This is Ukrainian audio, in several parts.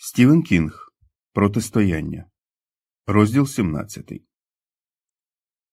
Стівен Кінг Протистояння. Розділ 17.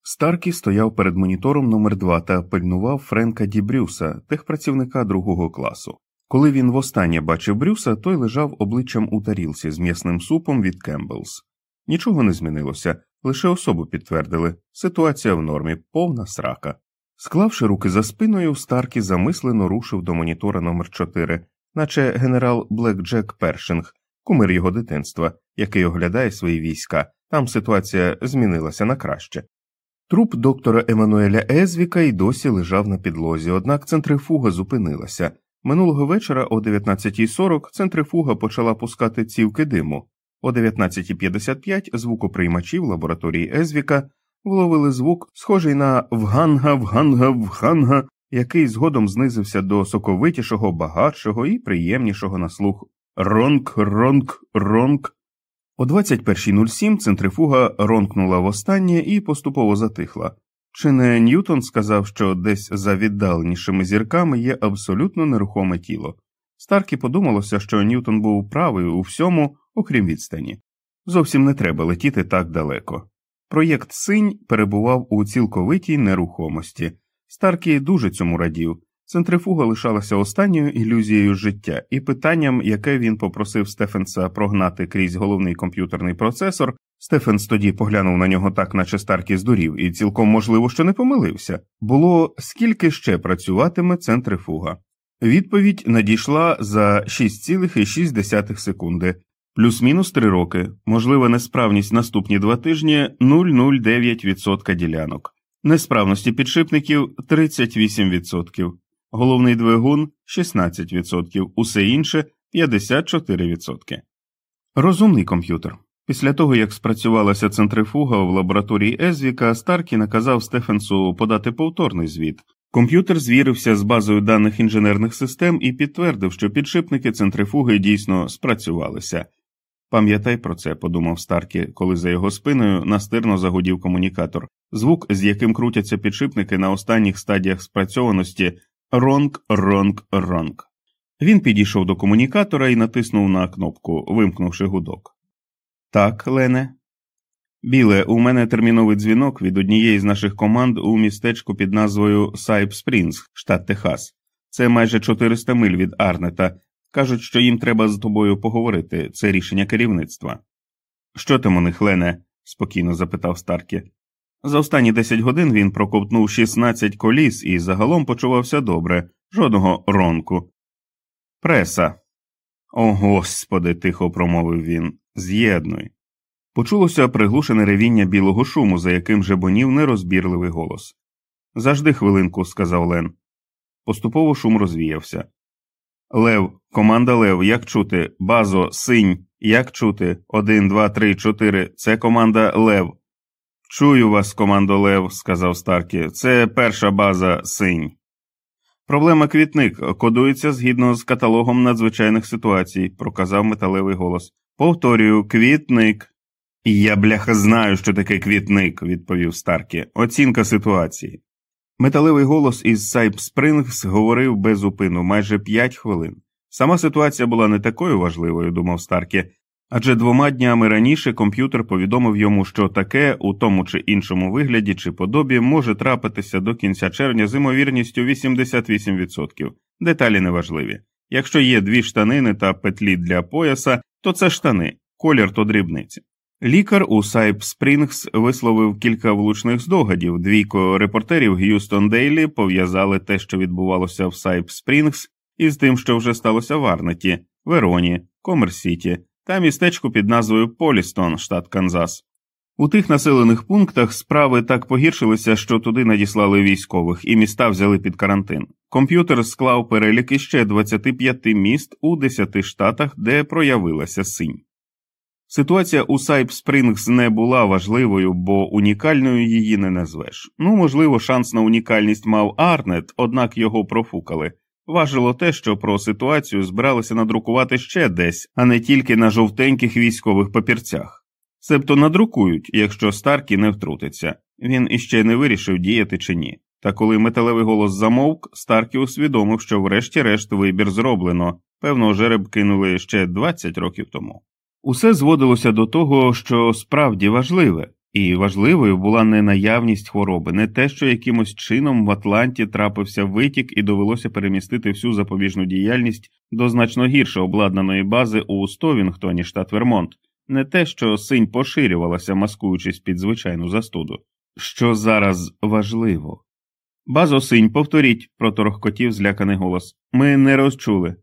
Старкі стояв перед монітором номер 2 та пильнував Френка Д. Брюса, техпрацівника другого класу. Коли він востаннє бачив Брюса, той лежав обличчям у тарілці з м'ясним супом від Кембелс. Нічого не змінилося, лише особу підтвердили ситуація в нормі, повна срака. Склавши руки за спиною, Старкі замислено рушив до монітора номер 4 наче генерал Блек Джек Першинг кумир його дитинства, який оглядає свої війська, там ситуація змінилася на краще. Труп доктора Еммануеля Езвіка й досі лежав на підлозі, однак центрифуга зупинилася. Минулого вечора о 19.40 центрифуга почала пускати цівки диму. О 19.55 звукоприймачі в лабораторії Езвіка вловили звук, схожий на вганга, вганга, вганга, який згодом знизився до соковитішого, багатшого і приємнішого на слух Ронк, ронк, ронк. О 21.07 центрифуга ронкнула востаннє і поступово затихла. Чи не Ньютон сказав, що десь за віддаленішими зірками є абсолютно нерухоме тіло? Старкі подумалося, що Ньютон був правий у всьому, окрім відстані. Зовсім не треба летіти так далеко. Проєкт синь перебував у цілковитій нерухомості. Старкі дуже цьому радів, Центрифуга лишалася останньою ілюзією життя, і питанням, яке він попросив Стефенса прогнати крізь головний комп'ютерний процесор, Стефенс тоді поглянув на нього так, наче Старкі здурів, і цілком можливо, що не помилився, було скільки ще працюватиме центрифуга. Відповідь надійшла за 6,6 секунди, плюс-мінус 3 роки, можлива несправність наступні два тижні 0,09% ділянок, несправності підшипників 38% головний двигун 16%, усе інше 54%. Розумний комп'ютер. Після того, як спрацювалася центрифуга в лабораторії Езвіка, Старкі наказав Стефенсу подати повторний звіт. Комп'ютер звірився з базою даних інженерних систем і підтвердив, що підшипники центрифуги дійсно спрацювалися. Пам'ятай про це, подумав Старкі, коли за його спиною настирно загудів комунікатор. Звук, з яким крутяться підшипники на останніх стадіях спрацьованості, Ронк, ронк, ронк. Він підійшов до комунікатора і натиснув на кнопку, вимкнувши гудок. Так, Лене. Біле, у мене терміновий дзвінок від однієї з наших команд у містечку під назвою Сайп Спрінг, штат Техас. Це майже 400 миль від Арнета. Кажуть, що їм треба з тобою поговорити. Це рішення керівництва. Що там у них, Лене? спокійно запитав Старкі. За останні 10 годин він проковтнув 16 коліс і загалом почувався добре, жодного ронку. Преса. О господи, тихо промовив він. З'єднуй. Почулося приглушене ревіння білого шуму, за яким жебонів нерозбірливий голос. Зажди хвилинку, сказав Лен. Поступово шум розвіявся. Лев, команда Лев, як чути? Базо, синь, як чути? Один, два, три, чотири. Це команда Лев. Чую вас, командо Лев, сказав Старкі. Це перша база синь. Проблема квітник кодується згідно з каталогом надзвичайних ситуацій, проказав металевий голос. Повторюю, квітник. Я, бляха, знаю, що таке квітник, відповів Старкі. Оцінка ситуації. Металевий голос із Сайп Спрингс говорив без упину майже п'ять хвилин. Сама ситуація була не такою важливою, думав Старкі, Адже двома днями раніше комп'ютер повідомив йому, що таке у тому чи іншому вигляді чи подобі може трапитися до кінця червня з імовірністю 88%. Деталі неважливі. Якщо є дві штанини та петлі для пояса, то це штани, колір то дрібниці. Лікар у Сайп Спрінгс висловив кілька влучних здогадів. Двійко репортерів Г'юстон Дейлі пов'язали те, що відбувалося в Сайп Спрінгс, із тим, що вже сталося в Арнеті, Вероні, Комерсіті та містечку під назвою Полістон, штат Канзас. У тих населених пунктах справи так погіршилися, що туди надіслали військових, і міста взяли під карантин. Комп'ютер склав перелік іще 25 міст у 10 штатах, де проявилася синь. Ситуація у Сайп Спрингс не була важливою, бо унікальною її не назвеш. Ну, можливо, шанс на унікальність мав Арнет, однак його профукали. Важило те, що про ситуацію збиралися надрукувати ще десь, а не тільки на жовтеньких військових папірцях. Себто надрукують, якщо Старкі не втрутиться. Він іще не вирішив діяти чи ні. Та коли металевий голос замовк, Старкі усвідомив, що врешті-решт вибір зроблено Певно, жереб кинули ще 20 років тому. Усе зводилося до того, що справді важливе, і важливою була не наявність хвороби, не те, що якимось чином в Атланті трапився витік і довелося перемістити всю запобіжну діяльність до значно гірше обладнаної бази у Стовінгтоні, штат Вермонт, не те, що синь поширювалася, маскуючись під звичайну застуду, що зараз важливо. Базо синь, повторіть, проторохкотів зляканий голос. Ми не розчули.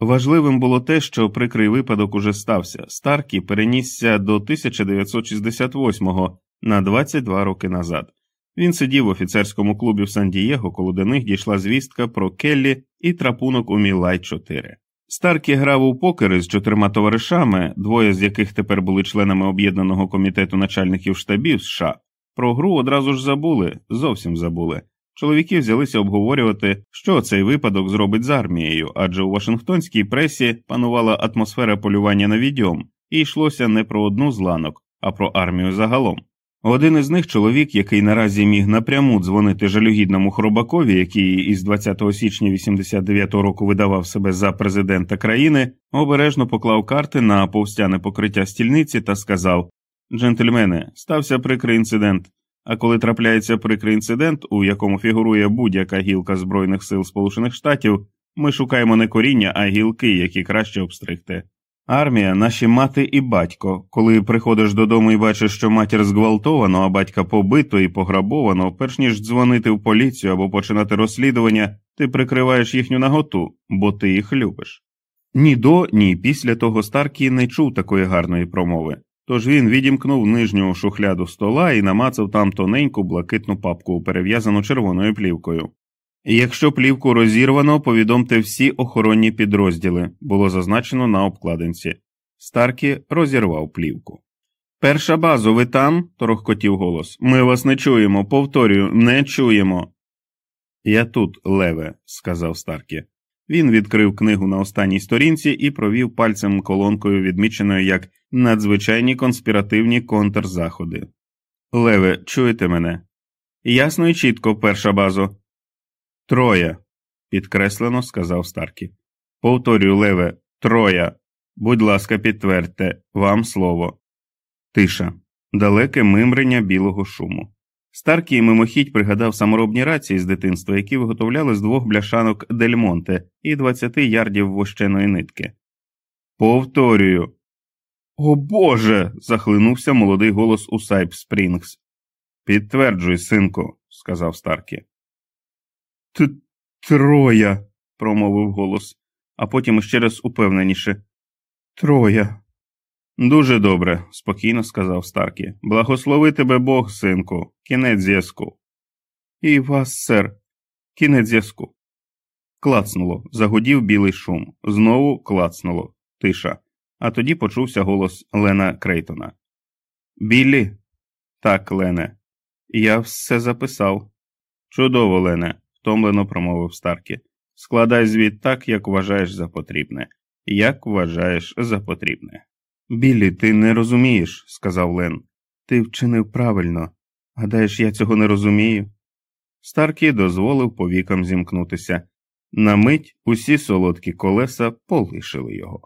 Важливим було те, що прикрий випадок уже стався. Старкі перенісся до 1968-го на 22 роки назад. Він сидів в офіцерському клубі в Сан-Дієго, коли до них дійшла звістка про Келлі і трапунок у Мілай 4. Старкі грав у покери з чотирма товаришами, двоє з яких тепер були членами об'єднаного комітету начальників штабів США. Про гру одразу ж забули, зовсім забули. Чоловіки взялися обговорювати, що цей випадок зробить з армією, адже у Вашингтонській пресі панувала атмосфера полювання на відьом, і йшлося не про одну з ланок, а про армію загалом. Один із них чоловік, який наразі міг напряму дзвонити жалюгідному хробакові, який із 20 січня 89-го року видавав себе за президента країни, обережно поклав карти на повстяне покриття стільниці та сказав Джентльмени, стався прикрий інцидент. А коли трапляється прикрий інцидент, у якому фігурує будь-яка гілка Збройних сил Сполучених Штатів, ми шукаємо не коріння, а гілки, які краще обстригти. Армія, наші мати і батько. Коли приходиш додому і бачиш, що матір зґвалтовано, а батька побито і пограбовано, перш ніж дзвонити в поліцію або починати розслідування, ти прикриваєш їхню наготу, бо ти їх любиш. Ні до, ні після того Старкі не чув такої гарної промови. Тож він відімкнув нижню шухляду стола і намацав там тоненьку блакитну папку, перев'язану червоною плівкою. Якщо плівку розірвано, повідомте всі охоронні підрозділи, було зазначено на обкладинці. Старкі розірвав плівку. Перша база, ви там? торохкотів голос. Ми вас не чуємо, повторюю, не чуємо. Я тут, Леве, сказав Старкі. Він відкрив книгу на останній сторінці і провів пальцем колонкою, відміченою як надзвичайні конспіративні контрзаходи. Леве, чуєте мене? Ясно і чітко, перша базо. Троє, підкреслено сказав Старкі. Повторюю, Леве, троє. Будь ласка, підтвердьте, вам слово. Тиша, далеке мимрення білого шуму. Старкий мимохідь пригадав саморобні рації з дитинства, які виготовляли з двох бляшанок Дельмонте і 20 ярдів вощеної нитки. Повторюю. О Боже. захлинувся молодий голос у Сайп Спрінгс. Підтверджуй, синку, сказав Старкі. Т Троя, промовив голос, а потім ще раз упевненіше. Троя. Дуже добре, спокійно сказав Старкі. Благослови тебе Бог, синку, кінець зв'язку. І вас, сер, кінець зв'язку. Клацнуло, загудів білий шум. Знову клацнуло, тиша. А тоді почувся голос Лена Крейтона. Біллі? Так, Лене. Я все записав. Чудово, Лене, втомлено промовив Старкі. Складай звіт так, як вважаєш за потрібне. Як вважаєш за потрібне. Біллі, ти не розумієш, сказав Лен. Ти вчинив правильно. Гадаєш, я цього не розумію? Старкі дозволив повікам зімкнутися. На мить усі солодкі колеса полишили його.